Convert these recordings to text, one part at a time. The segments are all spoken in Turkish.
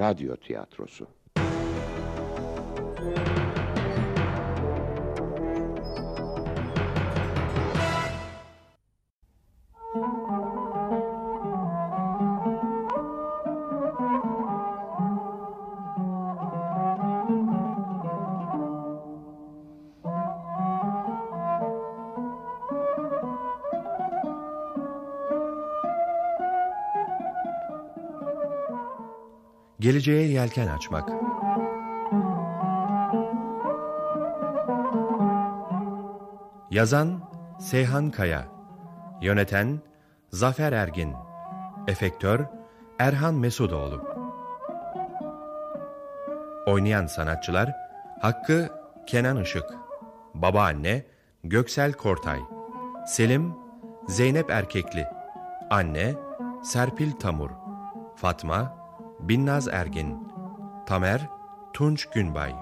radyo tiyatrosu. Geleceğe yelken açmak. Yazan Seyhan Kaya. Yöneten Zafer Ergin. Efektör Erhan Mesudoğlu. Oynayan sanatçılar Hakkı Kenan Işık. Babaanne Göksel Kortay. Selim Zeynep Erkekli. Anne Serpil Tamur. Fatma Binnaz Ergin Tamer Tunç Günbay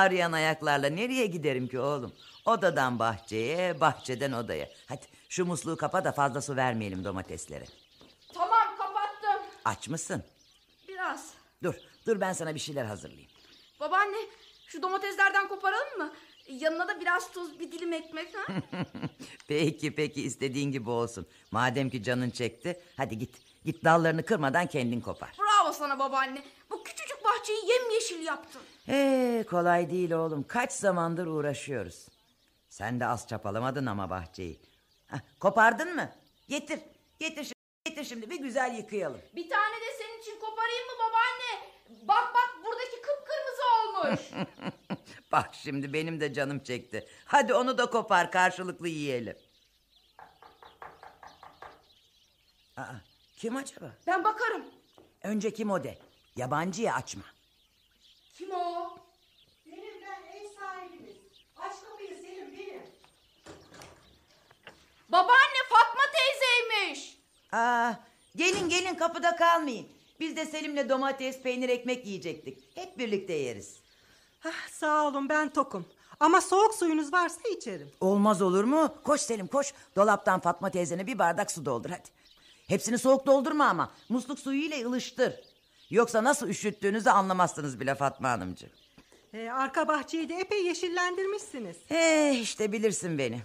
ağrıyan ayaklarla nereye giderim ki oğlum? Odadan bahçeye, bahçeden odaya. Hadi şu musluğu kapa da fazla su vermeyelim domateslere. tamam kapattım. Aç mısın? Biraz. Dur, dur ben sana bir şeyler hazırlayayım. Babaanne şu domateslerden koparalım mı? Yanına da biraz tuz bir dilim ekmek ha? peki peki istediğin gibi olsun. Madem ki canın çekti, hadi git. Git dallarını kırmadan kendin kopar. Bravo sana babaanne. Bu küçücük bahçeyi yemyeşil yaptın. Ee, kolay değil oğlum. Kaç zamandır uğraşıyoruz. Sen de az çapalamadın ama bahçeyi. Hah, kopardın mı? Getir. Getir şimdi. Getir şimdi bir güzel yıkayalım. Bir tane de senin için koparayım mı babaanne? Bak bak buradaki kıpkırmızı olmuş. Bak şimdi benim de canım çekti. Hadi onu da kopar karşılıklı yiyelim. Aa, kim acaba? ben bakarım. Önce kim o de. Yabancıya açma. Kim o? Benim ben ev sahibiniz. Aç kapıyı Selim benim. Babaanne Fatma teyzeymiş. Aa, gelin gelin kapıda kalmayın. Biz de Selim'le domates, peynir, ekmek yiyecektik. Hep birlikte yeriz. Hah, sağ olun ben tokum. Ama soğuk suyunuz varsa içerim. Olmaz olur mu? Koş Selim koş. Dolaptan Fatma teyzene bir bardak su doldur hadi. Hepsini soğuk doldurma ama. Musluk suyu ile ılıştır. Yoksa nasıl üşüttüğünüzü anlamazsınız bile Fatma Hanımcığım. Ee, arka bahçeyi de epey yeşillendirmişsiniz. Eh işte bilirsin beni.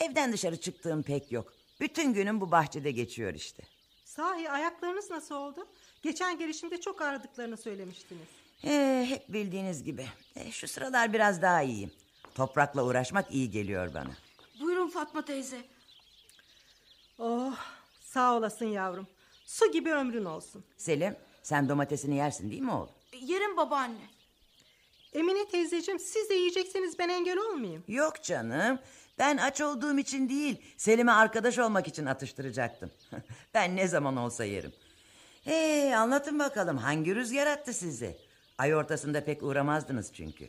Evden dışarı çıktığım pek yok. Bütün günüm bu bahçede geçiyor işte. Sahi ayaklarınız nasıl oldu? Geçen gelişimde çok ağrıdıklarını söylemiştiniz. Eh, hep bildiğiniz gibi. Eh, şu sıralar biraz daha iyiyim. Toprakla uğraşmak iyi geliyor bana. Buyurun Fatma teyze. Oh sağ olasın yavrum. Su gibi ömrün olsun. Selim sen domatesini yersin değil mi oğlum? Yerim babaanne. Emine teyzeciğim siz de yiyecekseniz ben engel olmayayım. Yok canım. Ben aç olduğum için değil, Selim'e arkadaş olmak için atıştıracaktım. ben ne zaman olsa yerim. Ee, anlatın bakalım hangi rüzgar attı sizi? Ay ortasında pek uğramazdınız çünkü.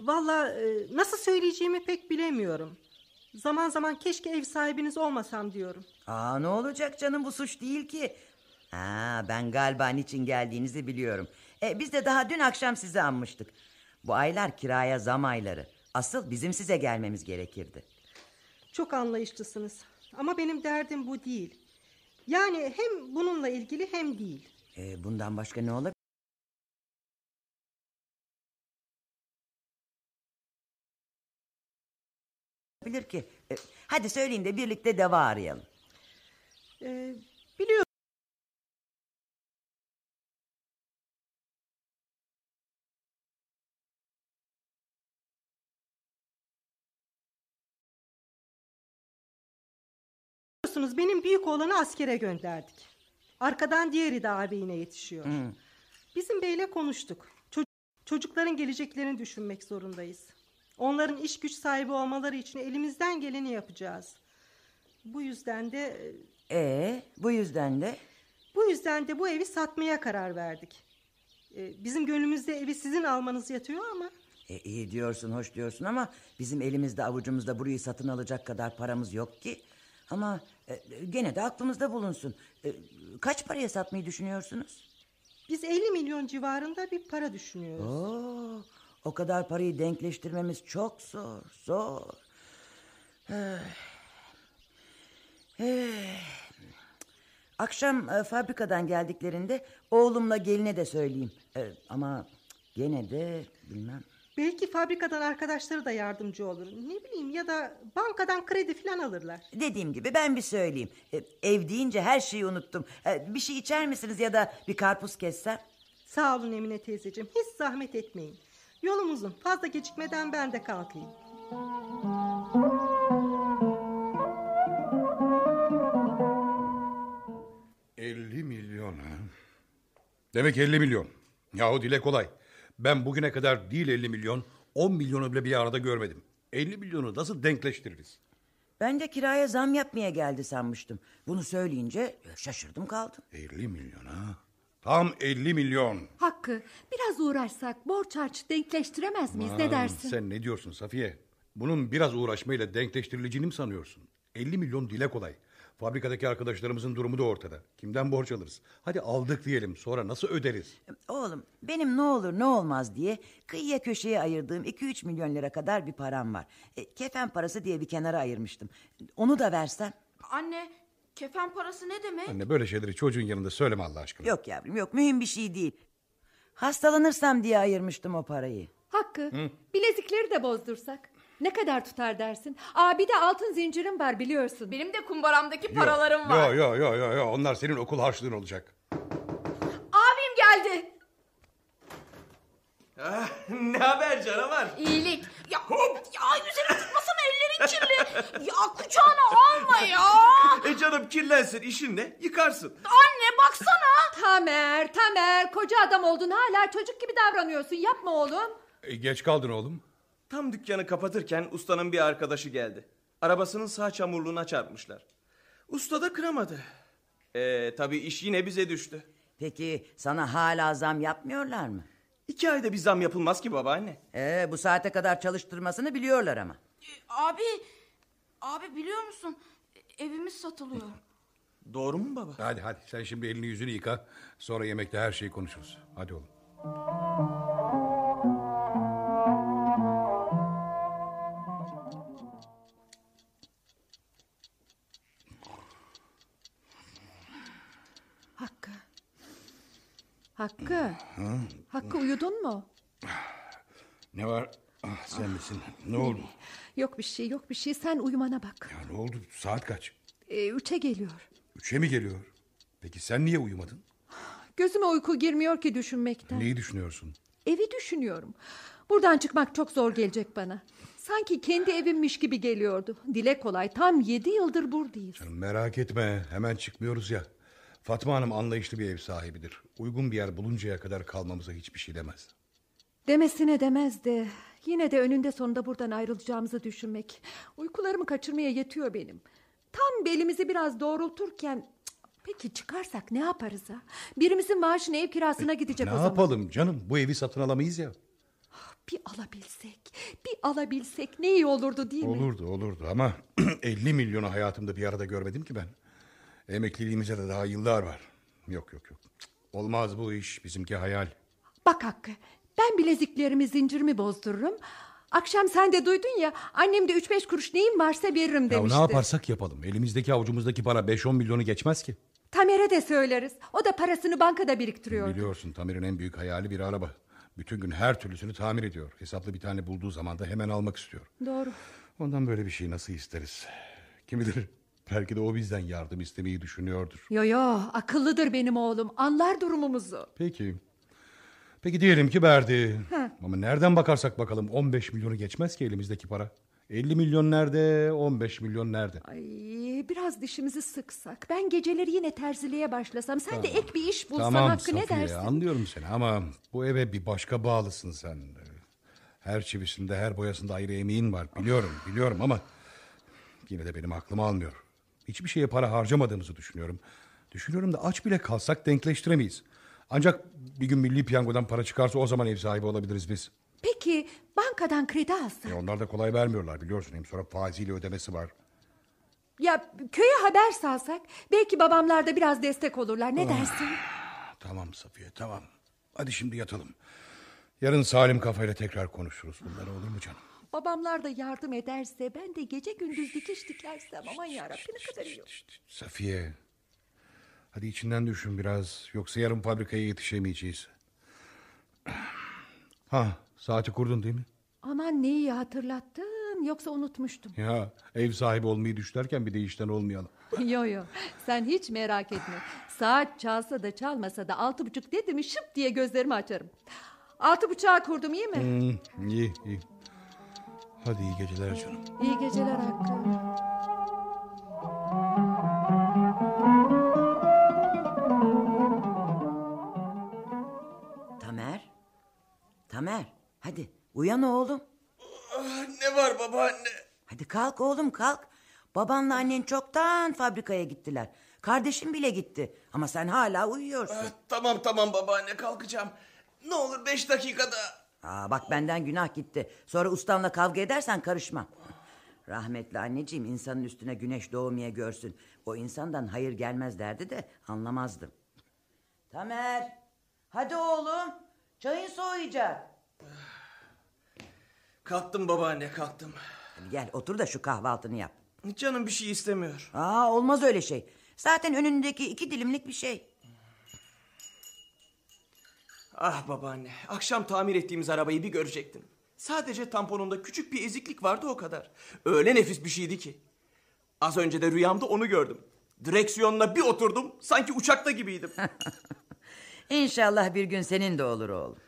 Valla e, nasıl söyleyeceğimi pek bilemiyorum. Zaman zaman keşke ev sahibiniz olmasam diyorum. Aa ne olacak canım bu suç değil ki. Ha, ben galiba niçin geldiğinizi biliyorum. E, biz de daha dün akşam sizi anmıştık. Bu aylar kiraya zam ayları. Asıl bizim size gelmemiz gerekirdi. Çok anlayışlısınız. Ama benim derdim bu değil. Yani hem bununla ilgili hem değil. E, bundan başka ne olabilir? Bilir ki. E, hadi söyleyin de birlikte deva arayalım. Ee, biliyorum. Biliyorsunuz benim büyük oğlanı askere gönderdik. Arkadan diğeri de ağabeyine yetişiyor. Bizim beyle konuştuk. Ço- çocukların geleceklerini düşünmek zorundayız. Onların iş güç sahibi olmaları için elimizden geleni yapacağız. Bu yüzden de E bu yüzden de bu yüzden de bu evi satmaya karar verdik. Ee, bizim gönlümüzde evi sizin almanız yatıyor ama E, iyi diyorsun, hoş diyorsun ama bizim elimizde avucumuzda burayı satın alacak kadar paramız yok ki. Ama e, gene de aklımızda bulunsun. E, kaç paraya satmayı düşünüyorsunuz? Biz 50 milyon civarında bir para düşünüyoruz. Oo, o kadar parayı denkleştirmemiz çok zor, zor. Eh. Eh. Akşam e, fabrikadan geldiklerinde oğlumla geline de söyleyeyim. E, ama gene de bilmem. Belki fabrikadan arkadaşları da yardımcı olur. Ne bileyim ya da bankadan kredi falan alırlar. Dediğim gibi ben bir söyleyeyim. E, ev deyince her şeyi unuttum. E, bir şey içer misiniz ya da bir karpuz kessem? Sağ olun Emine teyzeciğim. Hiç zahmet etmeyin. Yolum uzun. Fazla gecikmeden ben de kalkayım. ...50 milyon ha. Demek 50 milyon. Yahu dile kolay. Ben bugüne kadar değil 50 milyon... ...10 milyonu bile bir arada görmedim. 50 milyonu nasıl denkleştiririz? Ben de kiraya zam yapmaya geldi sanmıştım. Bunu söyleyince şaşırdım kaldım. 50 milyon ha. Tam 50 milyon. Hakkı biraz uğraşsak borç harç denkleştiremez miyiz ne Aman, dersin? Sen ne diyorsun Safiye? Bunun biraz uğraşmayla denkleştirileceğini mi sanıyorsun? 50 milyon dile kolay. Fabrikadaki arkadaşlarımızın durumu da ortada. Kimden borç alırız? Hadi aldık diyelim sonra nasıl öderiz? Oğlum benim ne olur ne olmaz diye kıyıya köşeye ayırdığım 2-3 milyon lira kadar bir param var. E, kefen parası diye bir kenara ayırmıştım. Onu da versem. Anne kefen parası ne demek? Anne böyle şeyleri çocuğun yanında söyleme Allah aşkına. Yok yavrum yok mühim bir şey değil. Hastalanırsam diye ayırmıştım o parayı. Hakkı bilezikleri de bozdursak. Ne kadar tutar dersin? Aa bir de altın zincirim var biliyorsun. Benim de kumbaramdaki paralarım var. Yo yo yo yo yo onlar senin okul harçlığın olacak. Abim geldi. Ah, ne haber canavar? İyilik. Ya, ya üzerine tutmasana ellerin kirli. Ya kucağına alma ya. E canım kirlensin işin ne? Yıkarsın. Anne baksana. Tamer Tamer koca adam oldun hala çocuk gibi davranıyorsun yapma oğlum. E, geç kaldın oğlum. Tam dükkanı kapatırken ustanın bir arkadaşı geldi. Arabasının sağ çamurluğuna çarpmışlar. Usta da kıramadı. E tabi iş yine bize düştü. Peki sana hala zam yapmıyorlar mı? İki ayda bir zam yapılmaz ki babaanne. Ee, bu saate kadar çalıştırmasını biliyorlar ama. Abi, abi biliyor musun? Evimiz satılıyor. Doğru mu baba? Hadi hadi sen şimdi elini yüzünü yıka. Sonra yemekte her şeyi konuşuruz. Hadi oğlum. Hakkı. Hakkı. Hakkı uyudun mu? Ne var? Ah, sen misin? Ne oldu? Yok bir şey yok bir şey sen uyumana bak. Ya ne oldu? Saat kaç? Ee, üçe geliyor. Üçe mi geliyor? Peki sen niye uyumadın? Gözüme uyku girmiyor ki düşünmekten. Neyi düşünüyorsun? Evi düşünüyorum. Buradan çıkmak çok zor gelecek bana. Sanki kendi evimmiş gibi geliyordu. Dile kolay tam yedi yıldır buradayız. Canım merak etme hemen çıkmıyoruz ya. Fatma Hanım anlayışlı bir ev sahibidir. Uygun bir yer buluncaya kadar kalmamıza hiçbir şey demez. Demesine demez de yine de önünde sonunda buradan ayrılacağımızı düşünmek. Uykularımı kaçırmaya yetiyor benim. Tam belimizi biraz doğrulturken peki çıkarsak ne yaparız ha? Birimizin maaşını ev kirasına gidecek Ne o zaman. yapalım canım? Bu evi satın alamayız ya. Bir alabilsek, bir alabilsek ne iyi olurdu değil mi? Olurdu olurdu ama 50 milyonu hayatımda bir arada görmedim ki ben. Emekliliğimize de daha yıllar var. Yok yok yok. Olmaz bu iş bizimki hayal. Bak Hakkı ben bileziklerimi zincirimi bozdururum. Akşam sen de duydun ya annem de üç beş kuruş neyim varsa veririm Ya demişti. ne yaparsak yapalım. Elimizdeki avucumuzdaki para 5-10 milyonu geçmez ki. Tamer'e de söyleriz. O da parasını bankada biriktiriyor. Biliyorsun Tamer'in en büyük hayali bir araba. Bütün gün her türlüsünü tamir ediyor. Hesaplı bir tane bulduğu zaman da hemen almak istiyor. Doğru. Ondan böyle bir şey nasıl isteriz? Kim bilir belki de o bizden yardım istemeyi düşünüyordur. Yo yo akıllıdır benim oğlum. Anlar durumumuzu. Peki. Peki diyelim ki verdi. Ama nereden bakarsak bakalım 15 milyonu geçmez ki elimizdeki para. 50 milyon nerede, 15 milyon nerede? Ay biraz dişimizi sıksak. Ben geceleri yine terziliğe başlasam. Sen de ek bir iş bulsan tamam Hakkı ne Safiye dersin? anlıyorum seni ama bu eve bir başka bağlısın sen. Her çivisinde her boyasında ayrı emeğin var biliyorum biliyorum ama yine de benim aklım almıyor. Hiçbir şeye para harcamadığımızı düşünüyorum. Düşünüyorum da aç bile kalsak denkleştiremeyiz. Ancak bir gün milli piyangodan para çıkarsa o zaman ev sahibi olabiliriz biz. Peki Bankadan kredi alsa. E onlar da kolay vermiyorlar biliyorsun. Hem sonra faiziyle ödemesi var. Ya köye haber salsak belki babamlar da biraz destek olurlar. Ne dersin? Tamam Safiye tamam. Hadi şimdi yatalım. Yarın salim kafayla tekrar konuşuruz bunları olur mu canım? Babamlar da yardım ederse ben de gece gündüz dikiş dikersem aman yarabbim ne kadar iyi olur. Safiye. Hadi içinden düşün biraz. Yoksa yarın fabrikaya yetişemeyeceğiz. Ha saati kurdun değil mi? Aman ne iyi hatırlattın yoksa unutmuştum. Ya ev sahibi olmayı düşlerken bir de işten olmayalım. yo yo sen hiç merak etme. Saat çalsa da çalmasa da altı buçuk dedi mi şıp diye gözlerimi açarım. Altı buçuğa kurdum iyi mi? Hmm, iyi iyi. Hadi iyi geceler canım. İyi geceler Hakkı. Hadi uyan oğlum. Ah, ne var babaanne? Hadi kalk oğlum kalk. Babanla annen çoktan fabrikaya gittiler. Kardeşim bile gitti. Ama sen hala uyuyorsun. Ah, tamam tamam babaanne kalkacağım. Ne olur beş dakikada. Aa, bak benden günah gitti. Sonra ustanla kavga edersen karışmam. Rahmetli anneciğim insanın üstüne güneş doğmaya görsün. O insandan hayır gelmez derdi de anlamazdım. Tamer. Hadi oğlum. Çayın soğuyacak. Kalktım babaanne kalktım. Gel otur da şu kahvaltını yap. Canım bir şey istemiyor. Aa olmaz öyle şey. Zaten önündeki iki dilimlik bir şey. Ah babaanne, akşam tamir ettiğimiz arabayı bir görecektin. Sadece tamponunda küçük bir eziklik vardı o kadar. Öyle nefis bir şeydi ki. Az önce de rüyamda onu gördüm. Direksiyonuna bir oturdum, sanki uçakta gibiydim. İnşallah bir gün senin de olur oğlum.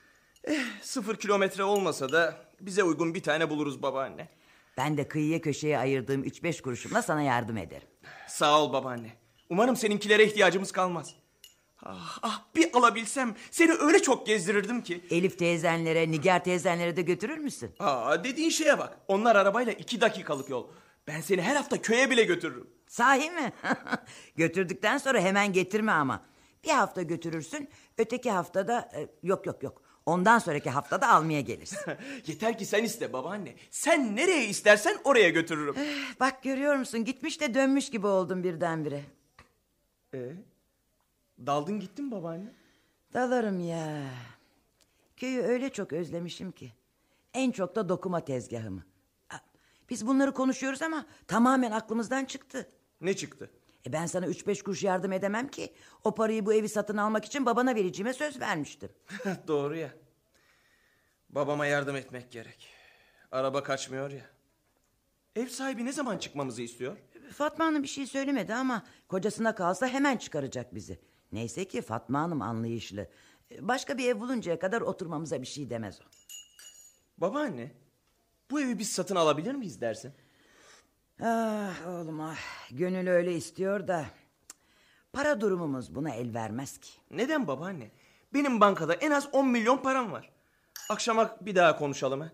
Sıfır kilometre olmasa da bize uygun bir tane buluruz babaanne. Ben de kıyıya köşeye ayırdığım üç beş kuruşumla sana yardım ederim. Sağ ol babaanne. Umarım seninkilere ihtiyacımız kalmaz. Ah, ah bir alabilsem seni öyle çok gezdirirdim ki. Elif teyzenlere, Nigar teyzenlere de götürür müsün? Aa, dediğin şeye bak. Onlar arabayla iki dakikalık yol. Ben seni her hafta köye bile götürürüm. Sahi mi? Götürdükten sonra hemen getirme ama. Bir hafta götürürsün, öteki haftada... e, yok yok yok. Ondan sonraki haftada almaya gelirsin. Yeter ki sen iste babaanne. Sen nereye istersen oraya götürürüm. Bak görüyor musun gitmiş de dönmüş gibi oldum birdenbire. Ee, daldın gittin babaanne. Dalarım ya. Köyü öyle çok özlemişim ki. En çok da dokuma tezgahımı. Biz bunları konuşuyoruz ama tamamen aklımızdan çıktı. Ne çıktı? E ben sana üç beş kuruş yardım edemem ki. O parayı bu evi satın almak için babana vereceğime söz vermiştim. Doğru ya. Babama yardım etmek gerek. Araba kaçmıyor ya. Ev sahibi ne zaman çıkmamızı istiyor? Fatma Hanım bir şey söylemedi ama kocasına kalsa hemen çıkaracak bizi. Neyse ki Fatma Hanım anlayışlı. Başka bir ev buluncaya kadar oturmamıza bir şey demez o. Babaanne, bu evi biz satın alabilir miyiz dersin? Ah oğlum ah. Gönül öyle istiyor da. Para durumumuz buna el vermez ki. Neden babaanne? Benim bankada en az 10 milyon param var. Akşama bir daha konuşalım ha.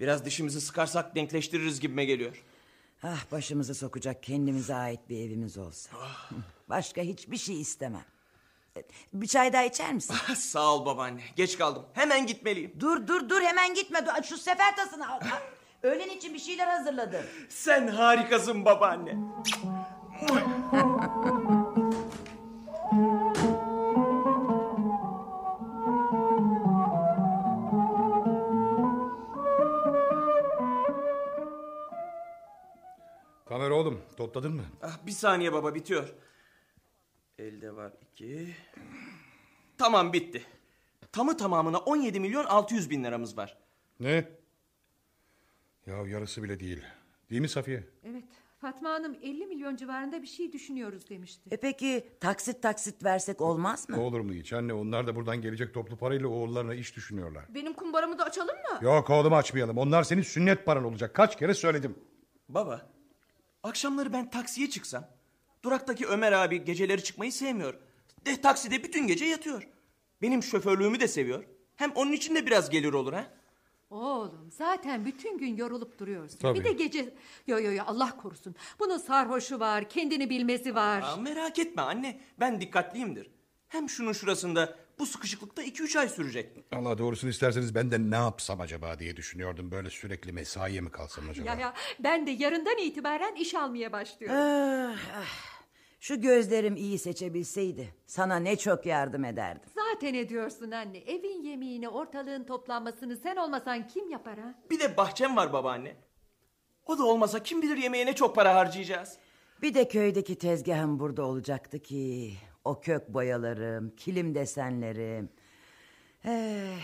Biraz dişimizi sıkarsak denkleştiririz gibime geliyor. Ah başımızı sokacak kendimize ait bir evimiz olsa. Başka hiçbir şey istemem. E, Bir çay daha içer misin? Sağ ol babaanne. Geç kaldım. Hemen gitmeliyim. dur dur dur hemen gitme. Şu sefer tasını al. Öğlen için bir şeyler hazırladım. Sen harikasın babaanne. topladın mı? Ah, bir saniye baba bitiyor. Elde var iki. Tamam bitti. Tamı tamamına 17 milyon 600 bin liramız var. Ne? Ya yarısı bile değil. Değil mi Safiye? Evet Fatma Hanım 50 milyon civarında bir şey düşünüyoruz demişti. E peki taksit taksit versek olmaz mı? Olur mu hiç anne? Onlar da buradan gelecek toplu parayla oğullarına iş düşünüyorlar. Benim kumbaramı da açalım mı? Yok oğlum açmayalım. Onlar senin sünnet paran olacak. Kaç kere söyledim. Baba, akşamları ben taksiye çıksam, duraktaki Ömer abi geceleri çıkmayı sevmiyor. De takside bütün gece yatıyor. Benim şoförlüğümü de seviyor. Hem onun için de biraz gelir olur ha. Oğlum zaten bütün gün yorulup duruyorsun. Tabii. Bir de gece... Yo yo yo Allah korusun. Bunun sarhoşu var, kendini bilmesi var. Aa, merak etme anne, ben dikkatliyimdir. Hem şunun şurasında bu sıkışıklıkta 2-3 ay sürecek. Allah doğrusunu isterseniz ben de ne yapsam acaba diye düşünüyordum. Böyle sürekli mesaiye mi kalsam acaba? Ya ya ben de yarından itibaren iş almaya başlıyorum. Ah, ah. Şu gözlerim iyi seçebilseydi sana ne çok yardım ederdim. Zaten ediyorsun anne. Evin yemeğini, ortalığın toplanmasını sen olmasan kim yapar ha? Bir de bahçem var babaanne. O da olmasa kim bilir yemeğe ne çok para harcayacağız. Bir de köydeki tezgahım burada olacaktı ki. O kök boyalarım, kilim desenlerim. Eh,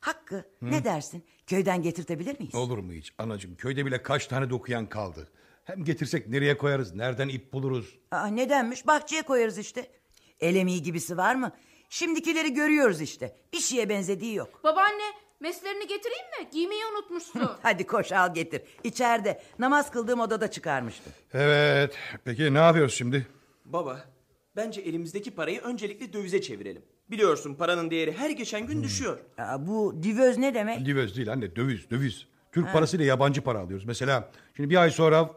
Hakkı ne dersin? Köyden getirtebilir miyiz? Olur mu hiç anacığım? Köyde bile kaç tane dokuyan kaldı. Hem getirsek nereye koyarız? Nereden ip buluruz? Aa, nedenmiş? Bahçeye koyarız işte. Elemi gibisi var mı? Şimdikileri görüyoruz işte. Bir şeye benzediği yok. Babaanne meslerini getireyim mi? Giymeyi unutmuşsun. Hadi koş al getir. İçeride namaz kıldığım odada çıkarmıştım. Evet. Peki ne yapıyoruz şimdi? Baba, bence elimizdeki parayı öncelikle dövize çevirelim. Biliyorsun paranın değeri her geçen gün düşüyor. Aa, bu divöz ne demek? Divöz değil anne döviz döviz. Türk parasıyla yabancı para alıyoruz. Mesela şimdi bir ay sonra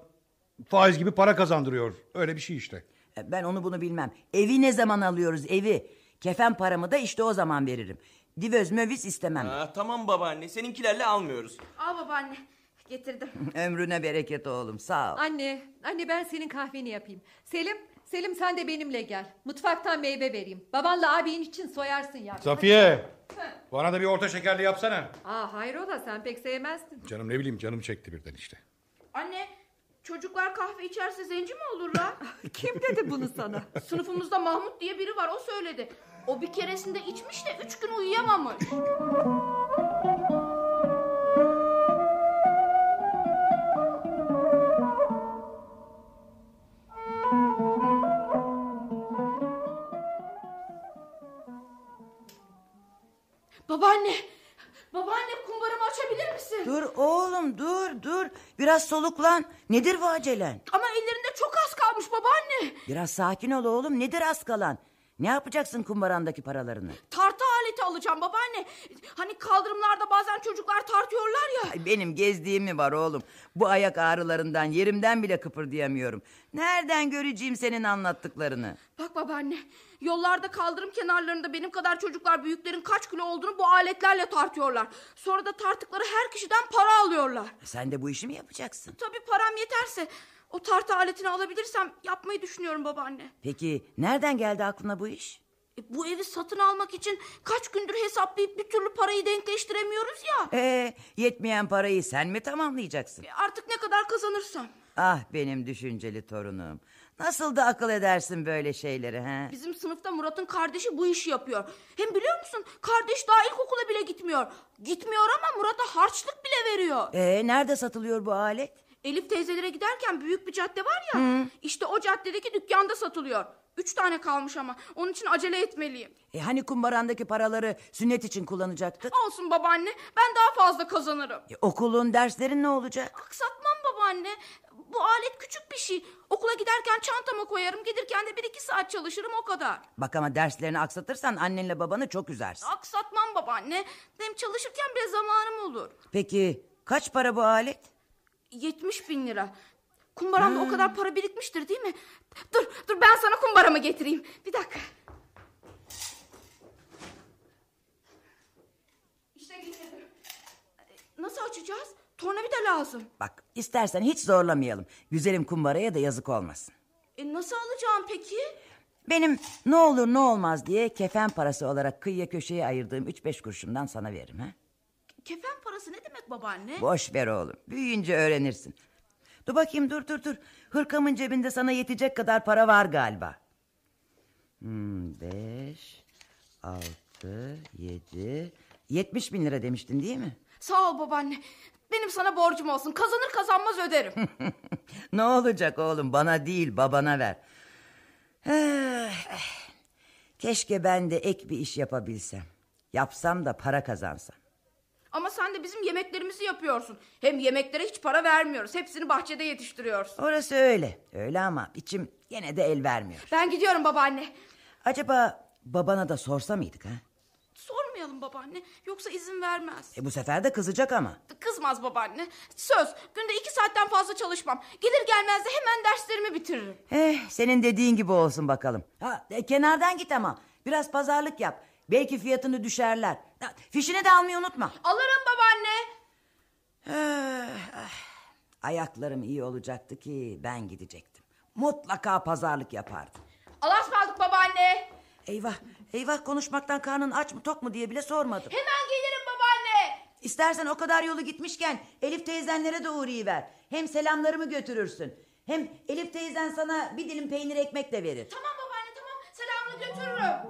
faiz gibi para kazandırıyor. Öyle bir şey işte. E, Ben onu bunu bilmem. Evi ne zaman alıyoruz evi? Kefen paramı da işte o zaman veririm. Divöz möviz istemem. Aa, tamam babaanne, seninkilerle almıyoruz. Al babaanne getirdim. Ömrüne bereket oğlum sağ ol. Anne, anne ben senin kahveni yapayım. Selim, Selim sen de benimle gel. Mutfaktan meyve vereyim. Babanla abin için soyarsın ya. Safiye. Bana da bir orta şekerli yapsana. Aa hayrola sen pek sevmezdin. Canım ne bileyim canım çekti birden işte. Anne çocuklar kahve içerse zenci mi olurlar? Kim dedi bunu sana? Sınıfımızda Mahmut diye biri var o söyledi. O bir keresinde içmiş de üç gün uyuyamamış. Babaanne, babaanne kumbaramı açabilir misin? Dur oğlum dur dur. Biraz soluklan. Nedir bu acelen? Ama ellerinde çok az kalmış babaanne. Biraz sakin ol oğlum. Nedir az kalan? Ne yapacaksın kumbarandaki paralarını? Tartı aleti alacağım babaanne. Hani kaldırımlarda bazen çocuklar tartıyorlar ya. Ay, benim gezdiğim mi var oğlum? Bu ayak ağrılarından yerimden bile kıpırdayamıyorum. Nereden göreceğim senin anlattıklarını? Bak babaanne, yollarda kaldırım kenarlarında benim kadar çocuklar büyüklerin kaç kilo olduğunu bu aletlerle tartıyorlar. Sonra da tartıkları her kişiden para alıyorlar. Sen de bu işi mi yapacaksın? Tabii param yeterse o tartı aletini alabilirsem yapmayı düşünüyorum babaanne. Peki nereden geldi aklına bu iş? E, bu evi satın almak için kaç gündür hesaplayıp bir türlü parayı denkleştiremiyoruz ya. Ee, yetmeyen parayı sen mi tamamlayacaksın? E, artık ne kadar kazanırsam. Ah benim düşünceli torunum. Nasıl da akıl edersin böyle şeyleri ha? Bizim sınıfta Murat'ın kardeşi bu işi yapıyor. Hem biliyor musun kardeş daha ilkokula bile gitmiyor. Gitmiyor ama Murat'a harçlık bile veriyor. Ee, nerede satılıyor bu alet? Elif teyzelere giderken büyük bir cadde var ya. İşte o caddedeki dükkanda satılıyor. Üç tane kalmış ama. Onun için acele etmeliyim. E, hani kumbarandaki paraları sünnet için kullanacaktık? Olsun babaanne. Ben daha fazla kazanırım. E, okulun derslerin ne olacak? Aksatmam babaanne. Bu alet küçük bir şey. Okula giderken çantama koyarım. Gelirken de bir iki saat çalışırım o kadar. Bak ama derslerini aksatırsan annenle babanı çok üzersin. Aksatmam babaanne. Hem çalışırken bile zamanım olur. Peki kaç para bu alet? 70 bin lira. Kumbaramda o kadar para birikmiştir değil mi? Dur dur ben sana kumbaramı getireyim. Bir dakika. İşte getirdim. Nasıl açacağız? Tornavida lazım. Bak istersen hiç zorlamayalım. Güzelim kumbaraya da yazık olmasın. E nasıl alacağım peki? Benim ne olur ne olmaz diye kefen parası olarak kıyıya köşeye ayırdığım üç beş kuruşumdan sana veririm. Ha? Kefen parası ne demek babaanne? Boş ver oğlum. Büyüyünce öğrenirsin. Dur bakayım dur dur dur. Hırkamın cebinde sana yetecek kadar para var galiba. Hmm, beş, altı, yedi... Yetmiş bin lira demiştin değil mi? Sağ ol babaanne. Benim sana borcum olsun. Kazanır kazanmaz öderim. ne olacak oğlum bana değil babana ver. Keşke ben de ek bir iş yapabilsem. Yapsam da para kazansam. Ama sen de bizim yemeklerimizi yapıyorsun. Hem yemeklere hiç para vermiyoruz. Hepsini bahçede yetiştiriyorsun. Orası öyle. Öyle ama içim gene de el vermiyor. Ben gidiyorum babaanne. Acaba babana da sorsa mıydık ha? Sormayalım babaanne. Yoksa izin vermez. E bu sefer de kızacak ama. Kızmaz babaanne. Söz. Günde iki saatten fazla çalışmam. Gelir gelmez de hemen derslerimi bitiririm. Eh senin dediğin gibi olsun bakalım. Ha, e, kenardan git ama. Biraz pazarlık yap. Belki fiyatını düşerler. Fişini de almayı unutma. Alırım babaanne. Eh, ah. Ayaklarım iyi olacaktı ki ben gidecektim. Mutlaka pazarlık yapardım. Allah'a ısmarladık babaanne. Eyvah, eyvah konuşmaktan karnın aç mı tok mu diye bile sormadım. Hemen gelirim babaanne. İstersen o kadar yolu gitmişken Elif teyzenlere de uğrayıver. Hem selamlarımı götürürsün. Hem Elif teyzen sana bir dilim peynir ekmek de verir. Tamam babaanne tamam. Selamını götürürüm.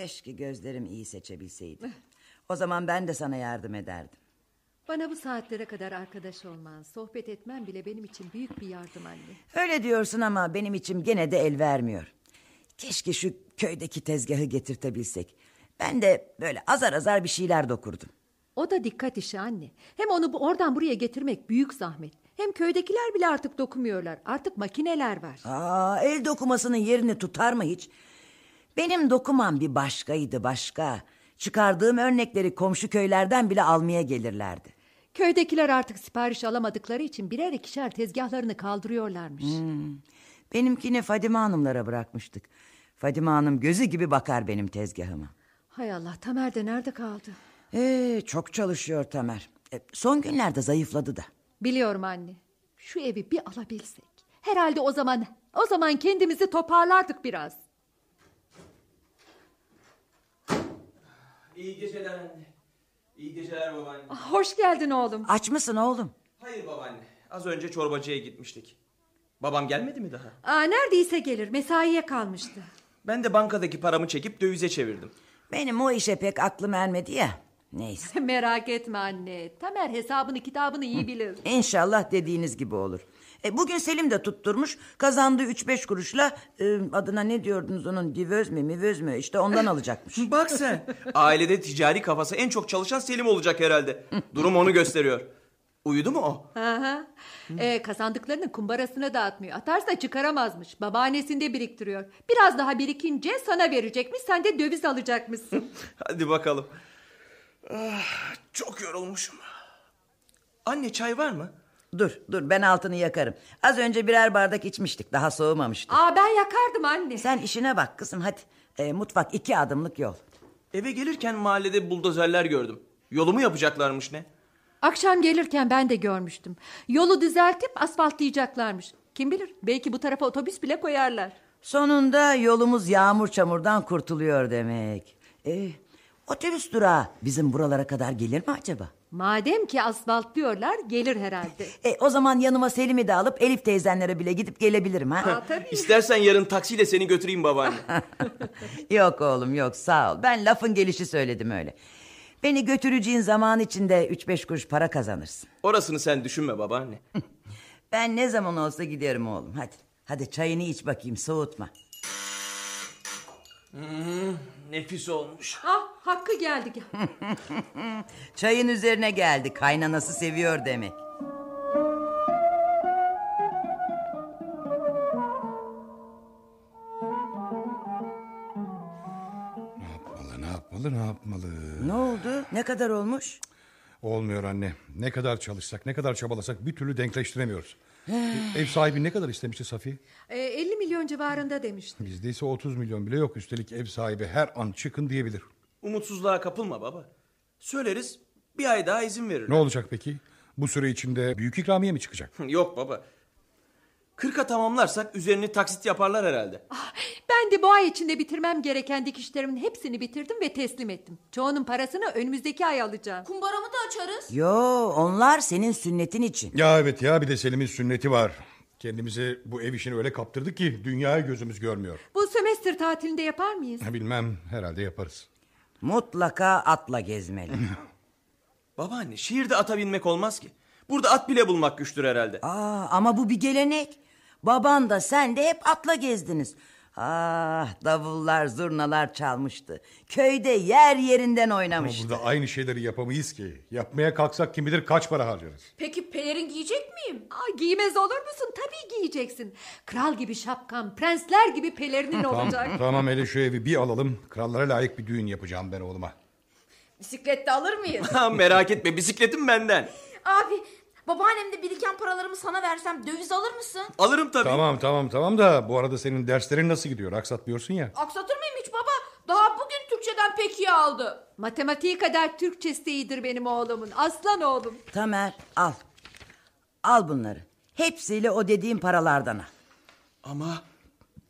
Keşke gözlerim iyi seçebilseydi. O zaman ben de sana yardım ederdim. Bana bu saatlere kadar arkadaş olman, sohbet etmen bile benim için büyük bir yardım anne. Öyle diyorsun ama benim içim gene de el vermiyor. Keşke şu köydeki tezgahı getirtebilsek. Ben de böyle azar azar bir şeyler dokurdum. O da dikkat işi anne. Hem onu bu oradan buraya getirmek büyük zahmet. Hem köydekiler bile artık dokumuyorlar. Artık makineler var. Aa, el dokumasının yerini tutar mı hiç? Benim dokumam bir başkaydı başka. Çıkardığım örnekleri komşu köylerden bile almaya gelirlerdi. Köydekiler artık sipariş alamadıkları için birer ikişer tezgahlarını kaldırıyorlarmış. Benimkini Fadime Hanımlara bırakmıştık. Fadime Hanım gözü gibi bakar benim tezgahıma. Hay Allah Tamer de nerede kaldı? Ee, çok çalışıyor Tamer. E, son günlerde zayıfladı da. Biliyorum anne. Şu evi bir alabilsek. Herhalde o zaman o zaman kendimizi toparlardık biraz. İyi geceler anne. İyi geceler babaanne. Ah, Hoş geldin oğlum. Aç mısın oğlum? Hayır babaanne. Az önce çorbacıya gitmiştik. Babam gelmedi mi daha? Aa, neredeyse gelir. Mesaiye kalmıştı. Ben de bankadaki paramı çekip dövize çevirdim. Benim o işe pek aklım ermedi ya. Neyse. Merak etme anne. Tamer hesabını kitabını iyi bilir. İnşallah dediğiniz gibi olur. E, bugün Selim de tutturmuş. Kazandığı üç beş kuruşla e, adına ne diyordunuz onun divöz mü mivöz mü işte ondan alacakmış. Bak sen. Ailede ticari kafası en çok çalışan Selim olacak herhalde. Durum onu gösteriyor. Uyudu mu o? Aha. Ee, kazandıklarını kumbarasına dağıtmıyor. Atarsa çıkaramazmış. Babaannesinde biriktiriyor. Biraz daha birikince sana verecekmiş. Sen de döviz alacakmışsın. Hadi bakalım. Ah, çok yorulmuşum. Anne çay var mı? dur dur ben altını yakarım. Az önce birer bardak içmiştik daha soğumamıştı. Aa ben yakardım anne. Sen işine bak kızım hadi. E, mutfak iki adımlık yol. Eve gelirken mahallede buldozerler gördüm. Yolumu yapacaklarmış ne? Akşam gelirken ben de görmüştüm. Yolu düzeltip asfaltlayacaklarmış. Kim bilir belki bu tarafa otobüs bile koyarlar. Sonunda yolumuz yağmur çamurdan kurtuluyor demek. E, otobüs durağı bizim buralara kadar gelir mi acaba? Madem ki asfaltlıyorlar gelir herhalde. E, o zaman yanıma Selim'i de alıp Elif teyzenlere bile gidip gelebilirim ha? Aa, tabii. İstersen yarın taksiyle seni götüreyim babaanne. yok oğlum yok sağ ol. Ben lafın gelişi söyledim öyle. Beni götüreceğin zaman içinde üç beş kuruş para kazanırsın. Orasını sen düşünme babaanne. Ben ne zaman olsa giderim oğlum hadi. Hadi çayını iç bakayım soğutma. Nefis olmuş. Ah hakkı geldi. Çayın üzerine geldi kaynanası seviyor demek. Ne yapmalı, ne yapmalı, ne yapmalı? Ne oldu? Ne kadar olmuş? Olmuyor anne. Ne kadar çalışsak, ne kadar çabalasak bir türlü denkleştiremiyoruz. Ev sahibi ne kadar istemişti Safiye? Ee, 50 milyon civarında demişti. Bizde ise 30 milyon bile yok. Üstelik ev sahibi her an çıkın diyebilir. Umutsuzluğa kapılma baba. Söyleriz bir ay daha izin verir. Ne olacak peki? Bu süre içinde büyük ikramiye mi çıkacak? Yok baba. Kırka tamamlarsak üzerini taksit yaparlar herhalde. Ah, Ben de bu ay içinde bitirmem gereken dikişlerimin hepsini bitirdim ve teslim ettim. Çoğunun parasını önümüzdeki ay alacağım. Kumbaramı da açarız. Yo onlar senin sünnetin için. Ya evet ya bir de Selim'in sünneti var. Kendimizi bu ev işini öyle kaptırdık ki dünyaya gözümüz görmüyor. Bu sömestr tatilinde yapar mıyız? Bilmem herhalde yaparız. Mutlaka atla gezmeli. Babaanne şehirde ata binmek olmaz ki. Burada at bile bulmak güçtür herhalde. Aa, ama bu bir gelenek. Baban da sen de hep atla gezdiniz. Ah davullar zurnalar çalmıştı. Köyde yer yerinden Ama oynamıştı. burada aynı şeyleri yapamayız ki. Yapmaya kalksak kim bilir kaç para harcarız. Peki pelerin giyecek miyim? Aa, giymez olur musun? Tabii giyeceksin. Kral gibi şapkan, prensler gibi pelerinin olacak. Tamam, tamam hele şu evi bir alalım. Krallara layık bir düğün yapacağım ben oğluma. Bisiklet de alır mıyız? Ha, merak etme bisikletim benden. Abi babaannemde biriken paralarımı sana versem döviz alır mısın? Alırım tabii. Tamam tamam tamam da bu arada senin derslerin nasıl gidiyor? Aksatmıyorsun ya. Aksatır mıyım hiç baba? Daha bugün Türkçeden pek iyi aldı. Matematiği kadar Türkçesi de iyidir benim oğlumun. Aslan oğlum. Tamer al. Al bunları. Hepsiyle o dediğim paralardan al. Ama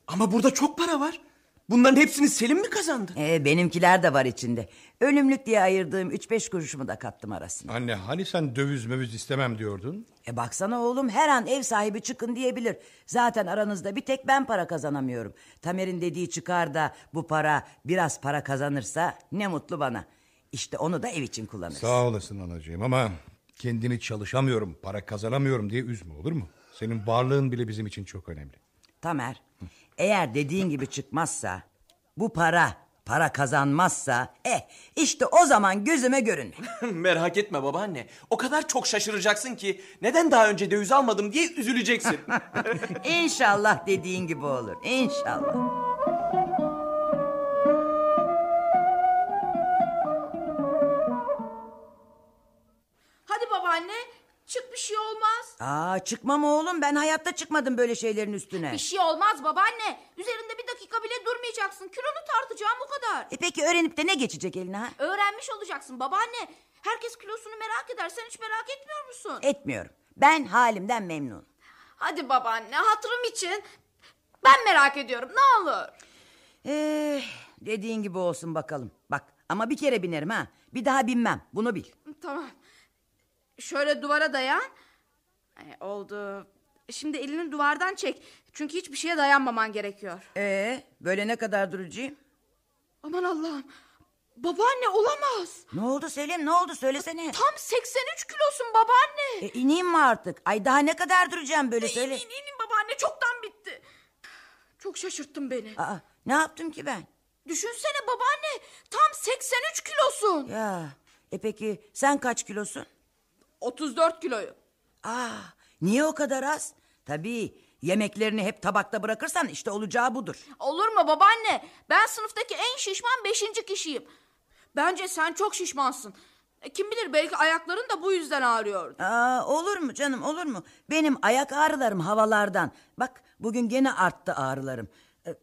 ama burada çok para var. Bunların hepsini Selim mi kazandı? Ee, benimkiler de var içinde. Ölümlük diye ayırdığım üç beş kuruşumu da kattım arasına. Anne hani sen döviz mövüz istemem diyordun? E baksana oğlum her an ev sahibi çıkın diyebilir. Zaten aranızda bir tek ben para kazanamıyorum. Tamer'in dediği çıkar da bu para biraz para kazanırsa ne mutlu bana. İşte onu da ev için kullanırız. Sağ olasın anacığım ama kendini çalışamıyorum, para kazanamıyorum diye üzme olur mu? Senin varlığın bile bizim için çok önemli. Tamer eğer dediğin gibi çıkmazsa bu para para kazanmazsa eh işte o zaman gözüme görünme. merak etme babaanne. O kadar çok şaşıracaksın ki neden daha önce döviz almadım diye üzüleceksin. İnşallah dediğin gibi olur. İnşallah. Hadi babaanne çık bir şey olmaz. Aa çıkmam oğlum ben hayatta çıkmadım böyle şeylerin üstüne. Bir şey olmaz babaanne. Üzerinde bir dakika bile durmayacaksın. Kilonu tartacağım o kadar. E peki öğrenip de ne geçecek eline ha? Öğrenmiş olacaksın babaanne. Herkes kilosunu merak eder. Sen hiç merak etmiyor musun? Etmiyorum. Ben halimden memnun. Hadi babaanne hatırım için. Ben merak ediyorum ne olur. Ee, dediğin gibi olsun bakalım. Bak ama bir kere binerim ha. Bir daha binmem. Bunu bil. Tamam. Şöyle duvara dayan. E, oldu. Şimdi elini duvardan çek. Çünkü hiçbir şeye dayanmaman gerekiyor. Ee, böyle ne kadar duracağım? Aman Allah'ım. Babaanne olamaz. Ne oldu Selim? Ne oldu? Söylesene. Tam 83 kilosun babaanne. E, ineyim mi artık? Ay daha ne kadar duracağım böyle söyle. İnin, inin babaanne çoktan bitti. Çok şaşırttın beni. Aa, ne yaptım ki ben? Düşünsene babaanne tam 83 kilosun. Ya, e peki sen kaç kilosun? 34 kiloyu. Aa, niye o kadar az? Tabii yemeklerini hep tabakta bırakırsan işte olacağı budur. Olur mu babaanne? Ben sınıftaki en şişman 5. kişiyim. Bence sen çok şişmansın. E, Kim bilir belki ayakların da bu yüzden ağrıyor. Aa, olur mu canım olur mu? Benim ayak ağrılarım havalardan. Bak bugün gene arttı ağrılarım. Ee,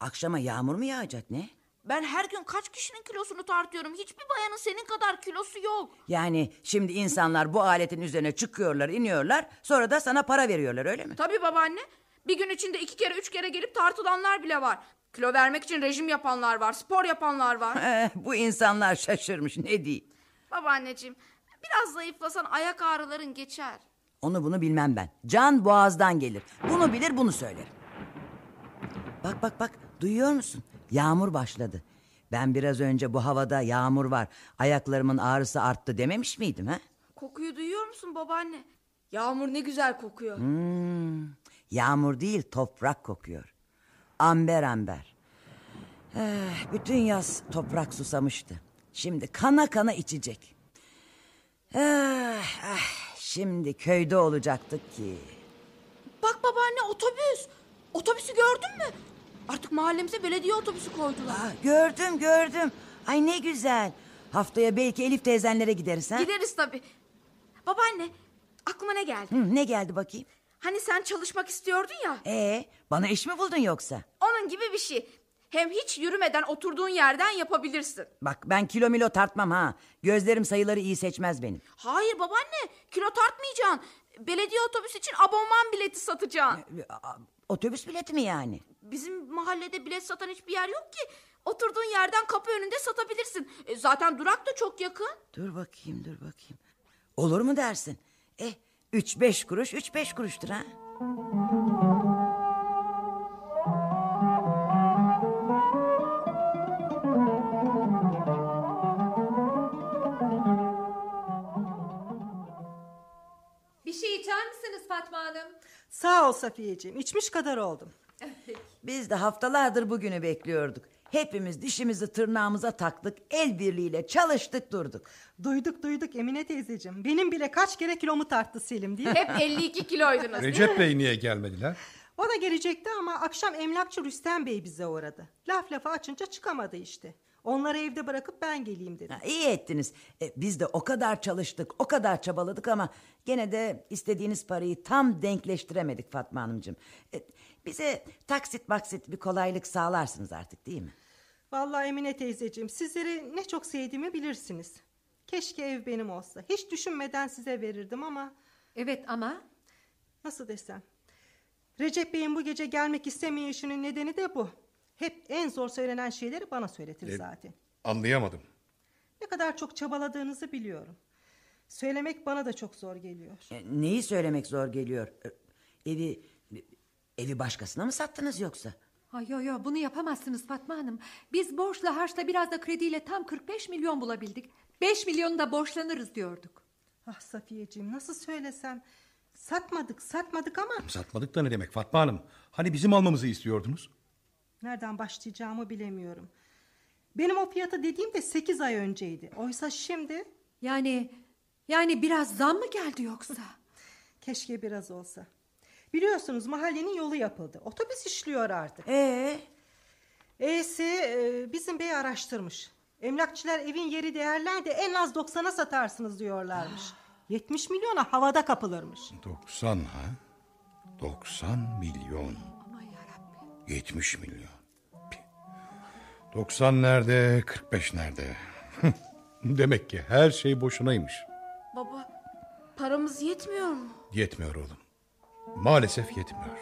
akşama yağmur mu yağacak ne? Ben her gün kaç kişinin kilosunu tartıyorum. Hiçbir bayanın senin kadar kilosu yok. Yani şimdi insanlar bu aletin üzerine çıkıyorlar iniyorlar sonra da sana para veriyorlar öyle mi? Tabii babaanne. Bir gün içinde iki kere üç kere gelip tartılanlar bile var. Kilo vermek için rejim yapanlar var. Spor yapanlar var. Eh, bu insanlar şaşırmış ne diyeyim. Babaanneciğim biraz zayıflasan ayak ağrıların geçer. Onu bunu bilmem ben. Can boğazdan gelir. Bunu bilir bunu söylerim. Bak bak bak duyuyor musun? Yağmur başladı. Ben biraz önce bu havada yağmur var. Ayaklarımın ağrısı arttı dememiş miydim ha? Kokuyu duyuyor musun babaanne? Yağmur ne güzel kokuyor. Yağmur değil toprak kokuyor. Amber amber. Eh, bütün yaz toprak susamıştı. Şimdi kana kana içecek. Eh, ah, şimdi köyde olacaktık ki. Bak babaanne otobüs. Otobüsü gördün mü? Artık mahallemize belediye otobüsü koydular. Ah, gördüm gördüm. Ay ne güzel. Haftaya belki Elif teyzenlere gideriz ha? Gideriz tabii. Babaanne aklıma ne geldi? Hı, ne geldi bakayım? Hani sen çalışmak istiyordun ya. Ee, bana iş mi buldun yoksa? Onun gibi bir şey. Hem hiç yürümeden oturduğun yerden yapabilirsin. Bak ben kilo milo tartmam ha. Gözlerim sayıları iyi seçmez benim. Hayır babaanne kilo tartmayacaksın. Belediye otobüsü için abonman bileti satacaksın. Otobüs bileti mi yani? Bizim mahallede bilet satan hiçbir yer yok ki. Oturduğun yerden kapı önünde satabilirsin. E, zaten durak da çok yakın. Dur bakayım dur bakayım. Olur mu dersin? Eh üç beş kuruş üç beş kuruştur ha. Bir şey içer misiniz Fatma Hanım? Sağ ol Safiyeciğim içmiş kadar oldum. Biz de haftalardır bugünü bekliyorduk. Hepimiz dişimizi tırnağımıza taktık. El birliğiyle çalıştık durduk. Duyduk duyduk Emine teyzeciğim. Benim bile kaç kere kilomu tarttı Selim mi? Hep 52 kiloydunuz. Recep Bey niye gelmediler? O da gelecekti ama akşam emlakçı Rüstem Bey bize uğradı. Laf lafa açınca çıkamadı işte. Onları evde bırakıp ben geleyim dedi. Ha, iyi ettiniz. E, biz de o kadar çalıştık, o kadar çabaladık ama gene de istediğiniz parayı tam denkleştiremedik Fatma Hanımcığım. E, bize taksit maksit bir kolaylık sağlarsınız artık değil mi? Vallahi Emine teyzeciğim sizleri ne çok sevdiğimi bilirsiniz. Keşke ev benim olsa. Hiç düşünmeden size verirdim ama Evet ama nasıl desem. Recep Bey'in bu gece gelmek istemeyişinin nedeni de bu. Hep en zor söylenen şeyleri bana söyletir E- zaten. Anlayamadım. Ne kadar çok çabaladığınızı biliyorum. Söylemek bana da çok zor geliyor. E, neyi söylemek zor geliyor? E, evi evi başkasına mı sattınız yoksa? Ay yo yo bunu yapamazsınız Fatma Hanım. Biz borçla harçla biraz da krediyle tam 45 milyon bulabildik. 5 milyonu da borçlanırız diyorduk. Ah Safiyeciğim nasıl söylesem. Satmadık satmadık ama Satmadık da ne demek Fatma Hanım? Hani bizim almamızı istiyordunuz? Nereden başlayacağımı bilemiyorum. Benim o fiyatı dediğimde 8 ay önceydi. Oysa şimdi Yani yani biraz zam mı geldi yoksa? keşke biraz olsa. Biliyorsunuz mahallenin yolu yapıldı. Otobüs işliyor artık. Ee, E'si e, bizim bey araştırmış. Emlakçılar evin yeri değerler de en az 90'a satarsınız diyorlarmış. 70 milyona havada kapılırmış. 90 ha? 90 milyon. Aman yarabbim. 70 milyon. Pi. 90 nerede, 45 nerede? Demek ki her şey boşunaymış. Baba paramız yetmiyor mu? Yetmiyor oğlum. Maalesef yetmiyor.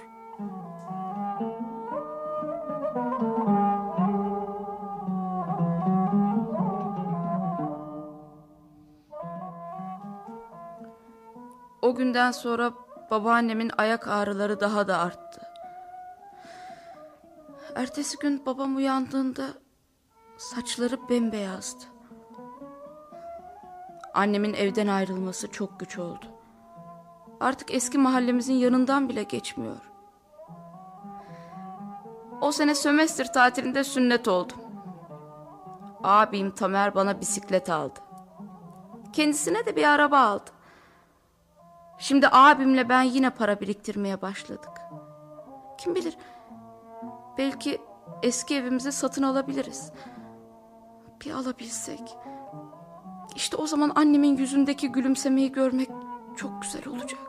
O günden sonra babaannemin ayak ağrıları daha da arttı. Ertesi gün babam uyandığında saçları bembeyazdı. Annemin evden ayrılması çok güç oldu. Artık eski mahallemizin yanından bile geçmiyor. O sene sömestr tatilinde sünnet oldum. Abim Tamer bana bisiklet aldı. Kendisine de bir araba aldı. Şimdi abimle ben yine para biriktirmeye başladık. Kim bilir belki eski evimizi satın alabiliriz. Bir alabilsek. İşte o zaman annemin yüzündeki gülümsemeyi görmek çok güzel olacak.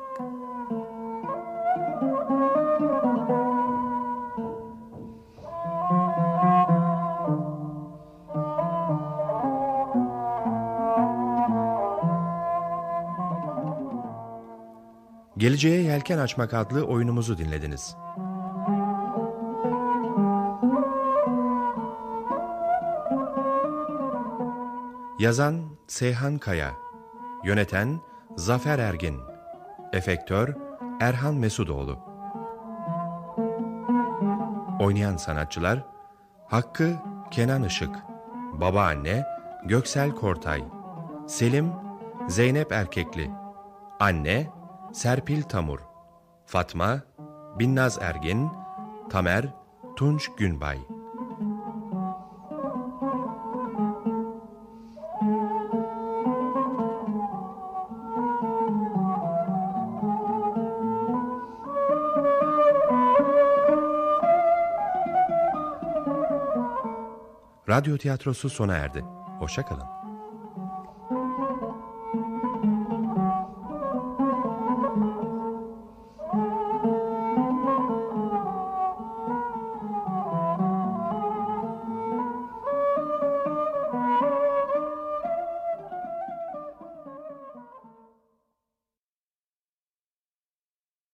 Geleceğe Yelken Açmak adlı oyunumuzu dinlediniz. Yazan Seyhan Kaya. Yöneten Zafer Ergin. Efektör Erhan Mesudoğlu. Oynayan sanatçılar Hakkı Kenan Işık Babaanne Göksel Kortay Selim Zeynep Erkekli Anne Serpil Tamur Fatma Binnaz Ergin Tamer Tunç Günbay Radyo tiyatrosu sona erdi. Hoşçakalın.